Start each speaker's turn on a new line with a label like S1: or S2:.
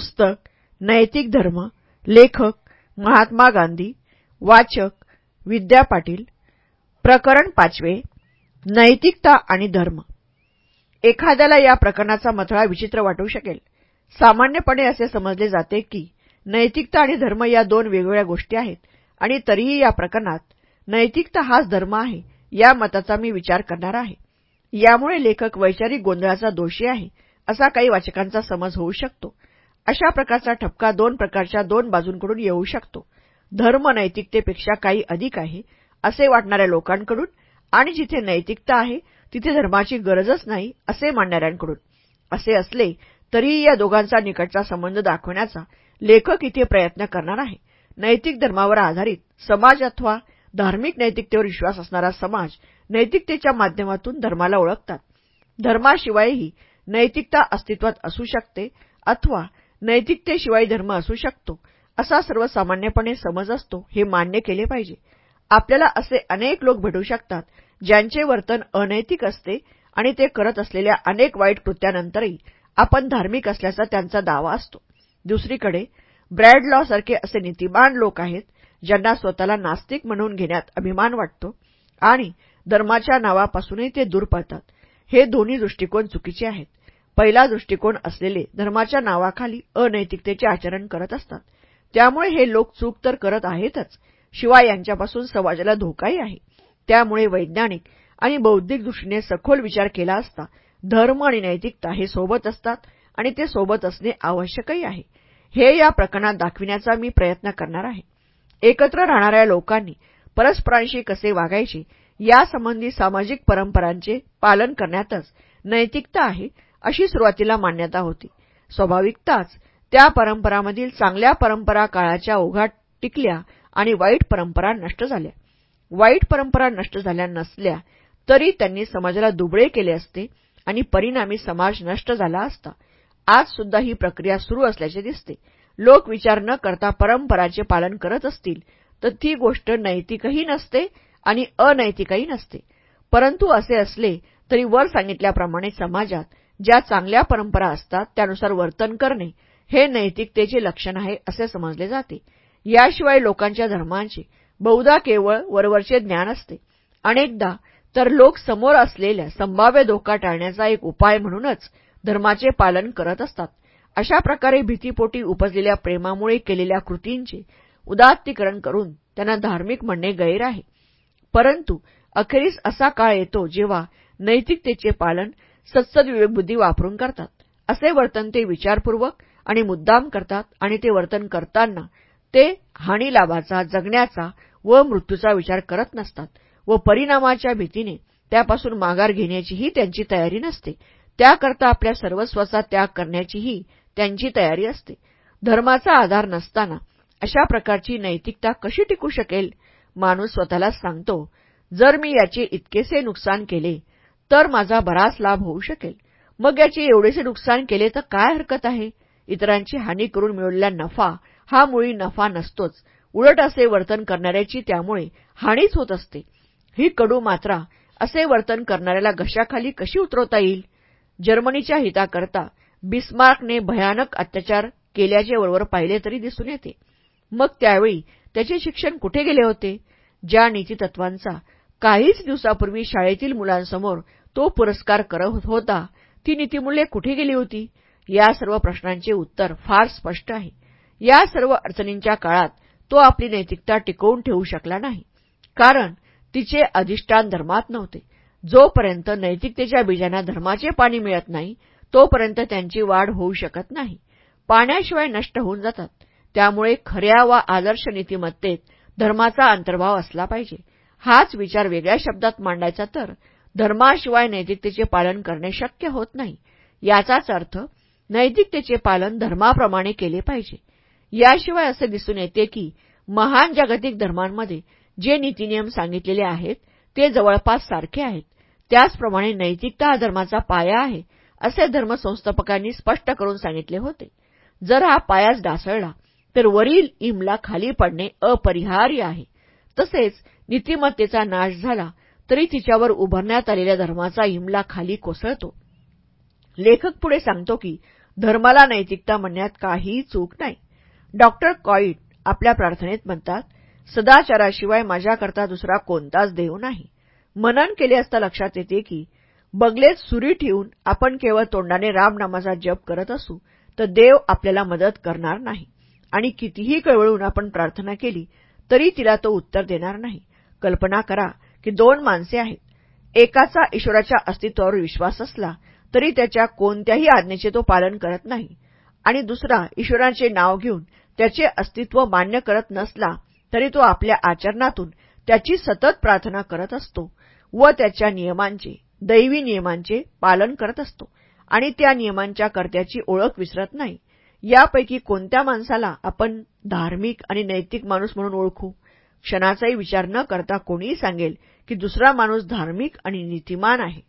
S1: पुस्तक नैतिक धर्म लेखक महात्मा गांधी वाचक विद्या पाटील प्रकरण पाचवे नैतिकता आणि धर्म. एखाद्याला या प्रकरणाचा मथळा विचित्र वाटू शकेल. सामान्यपणे असे समजले जाते की नैतिकता आणि धर्म या दोन वेगवेगळ्या गोष्टी आहेत आणि तरीही या प्रकरणात नैतिकता हाच धर्म आहे या मताचा मी विचार करणार आहे. यामुळे लेखक वैचारिक गोंधळाचा दोषी आहे असा काही वाचकांचा समज होऊ शकतो. अशा प्रकारचा ठपका दोन प्रकारच्या दोन बाजूंकडून येऊ शकतो. धर्म नैतिकतेपेक्षा काही अधिक आहे असे वाटणाऱ्या लोकांकडून आणि जिथे नैतिकता आहे तिथे धर्माची गरजच नाही असे मानणाऱ्यांकडून. असे असले तरीही या दोघांचा निकटचा संबंध दाखवण्याचा लेखक इथे प्रयत्न करणार आहे. नैतिक धर्मावर आधारित समाज अथवा धार्मिक नैतिकतेवर विश्वास असणारा समाज नैतिकतेच्या माध्यमातून धर्माला ओळखतात. धर्माशिवायही नैतिकता अस्तित्वात असू शकते अथवा नैतिकतेशिवाय धर्म असू शकतो. असा सर्वसामान्यपणे समज असतो हे मान्य केले पाहिजे. आपल्याला असे अनेक लोक भेटू शकतात ज्यांचे वर्तन अनैतिक असते आणि ते करत असलेल्या अनेक वाईट कृत्यानंतरही आपण धार्मिक असल्याचा त्यांचा दावा असतो. दुसरीकडे ब्रॅड लॉ सारखे असे नीतिमान लोक आहेत ज्यांना स्वतःला नास्तिक म्हणून घेण्यात अभिमान वाटतो आणि धर्माच्या नावापासूनही ते दूर पळतात. हे दोन्ही दृष्टिकोन चुकीचे आहेत. पहिला दृष्टिकोन असलेले धर्माच्या नावाखाली अनैतिकतेचे आचरण करत असतात. त्यामुळे हे लोक चूक तर करत आहेतच शिवाय यांच्यापासून समाजाला धोकाही आहे. त्यामुळे वैज्ञानिक आणि बौद्धिक दृष्टीने सखोल विचार केला असता धर्म आणि नैतिकता हे सोबत असतात आणि ते सोबत असणे आवश्यकही आहे. हे या प्रकरणात दाखविण्याचा मी प्रयत्न करणार आहे. एकत्र राहणाऱ्या लोकांनी परस्परांशी कसे वागायचे यासंबंधी सामाजिक परंपरांचे पालन करण्यातच नैतिकता आहे अशी सुरुवातीला मान्यता होती. स्वाभाविकताच त्या परंपरामधील चांगल्या परंपरा काळाच्या ओघात टिकल्या आणि वाईट परंपरा नष्ट झाल्या. वाईट परंपरा नष्ट झाल्या नसल्या तरी त्यांनी समाजाला दुबळे केले असते आणि परिणामी समाज नष्ट झाला असता. आज सुद्धा ही प्रक्रिया सुरू असल्याचे दिसते. लोक विचार न करता परंपराचे पालन करत असतील तर ती गोष्ट नैतिकही नसते आणि अनैतिकही नसते. परंतु असे असले तरी वर सांगितल्याप्रमाणे समाजात ज्या चांगल्या परंपरा असतात त्यानुसार वर्तन करणे हे नैतिकतेचे लक्षण आहे असे समजले जाते. याशिवाय लोकांच्या धर्मांचे बहुधा केवळ वरवरचे ज्ञान असते. अनेकदा तर लोक समोर असलेल्या संभाव्य धोका टाळण्याचा एक उपाय म्हणूनच धर्माचे पालन करत असतात. अशा प्रकारे भीतीपोटी उपजलेल्या प्रेमामुळे केलेल्या कृतींचे उदात्तीकरण करून त्यांना धार्मिक म्हणणे गैर आहे. परंतु अखेरीस असा काळ येतो जेव्हा नैतिकतेचे पालन सत्सदविवेकबुद्धी वापरून करतात. असे वर्तन ते विचारपूर्वक आणि मुद्दाम करतात आणि ते वर्तन करताना ते हानीलाभाचा जगण्याचा व मृत्यूचा विचार करत नसतात व परिणामाच्या भीतीने त्यापासून माघार घेण्याचीही त्यांची तयारी नसते. त्याकरता आपल्या सर्वस्वाचा त्याग करण्याचीही त्यांची तयारी असते. धर्माचा आधार नसताना अशा प्रकारची नैतिकता कशी टिकू शकेल? माणूस स्वतःला सांगतो जर मी याचे इतकेसे नुकसान केले तर माझा बराच लाभ होऊ शकेल. मग याचे एवढेसे नुकसान केले तर काय हरकत आहे? इतरांची हानी करून मिळवलेला नफा हा मुळी नफा नसतोच. उलट असे वर्तन करणाऱ्याची त्यामुळे हानीच होत असते. ही कडू मात्रा असे वर्तन करणाऱ्याला घशाखाली कशी उतरवता येईल? जर्मनीच्या हिताकरता बिस्मार्कने भयानक अत्याचार केल्याचे वरवर पाहिले तरी दिसून येते. मग त्यावेळी त्याचे शिक्षण कुठे गेले होते? ज्या नीतीतत्वांचा काहीच दिवसापूर्वी शाळेतील मुलांसमोर तो पुरस्कार करत होता. ती नीतीमूल्ये कुठे गेली होती? या सर्व प्रश्नांचे उत्तर फार स्पष्ट आहे. या सर्व अडचणींच्या काळात तो आपली नैतिकता टिकवून ठेवू शकला नाही. कारण तिचे अधिष्ठान धर्मात नव्हते. जोपर्यंत नैतिकतेच्या बीजांना धर्माचे पाणी मिळत नाही तोपर्यंत त्यांची वाढ होऊ शकत नाही. पाण्याशिवाय नष्ट होऊन जातात. त्यामुळे खऱ्या वा आदर्श नीतिमत्तेत धर्माचा अंतर्भाव असला पाहिजे. हाच विचार वेगळ्या शब्दात मांडायचा तर धर्माशिवाय नैतिकतेचे पालन करणे शक्य होत नाही. याचाच अर्थ नैतिकतेचे पालन धर्माप्रमाणे केले पाहिजे. याशिवाय असे दिसून येते की महान जागतिक धर्मांमध्ये जे नीतीनियम सांगितलेले आहेत ते जवळपास सारखे आहेत. त्याचप्रमाणे नैतिकता हा धर्माचा पाया आहे असे धर्मसंस्थापकांनी स्पष्ट करून सांगितले होते. जर हा पायाच डासळला तर वरील इमला खाली पडणे अपरिहार्य आहे. तसेच नीतिमत्तेचा नाश झाला तरी तिच्यावर उभारण्यात आलेल्या धर्माचा इमला खाली कोसळतो. लेखक पुढे सांगतो की धर्माला नैतिकता म्हणण्यात काहीही चूक नाही. डॉक्टर कॉईट आपल्या प्रार्थनेत म्हणतात सदाचाराशिवाय माझ्याकरता दुसरा कोणताच देव नाही. मनन केले असता लक्षात येते की बगलेत सुरी ठेवून आपण केवळ तोंडाने रामनामाचा जप करत असू तर देव आपल्याला मदत करणार नाही. आणि कितीही कळवळून आपण प्रार्थना केली तरी तिला तो उत्तर देणार नाही. कल्पना करा की दोन माणसे आहेत. एकाचा ईश्वराच्या अस्तित्वावर विश्वास असला तरी त्याच्या कोणत्याही आज्ञेचे तो पालन करत नाही. आणि दुसरा ईश्वराचे नाव घेऊन त्याचे अस्तित्व मान्य करत नसला तरी तो आपल्या आचरणातून त्याची सतत प्रार्थना करत असतो व त्याच्या नियमांचे दैवी नियमांचे पालन करत असतो. आणि त्या नियमांच्या कर्त्याची ओळख विसरत नाही. यापैकी कोणत्या माणसाला आपण धार्मिक आणि नैतिक माणूस म्हणून ओळखू? क्षणाचाही विचार न करता कोणीही सांगेल की दुसरा माणूस धार्मिक आणि नीतिमान आहे.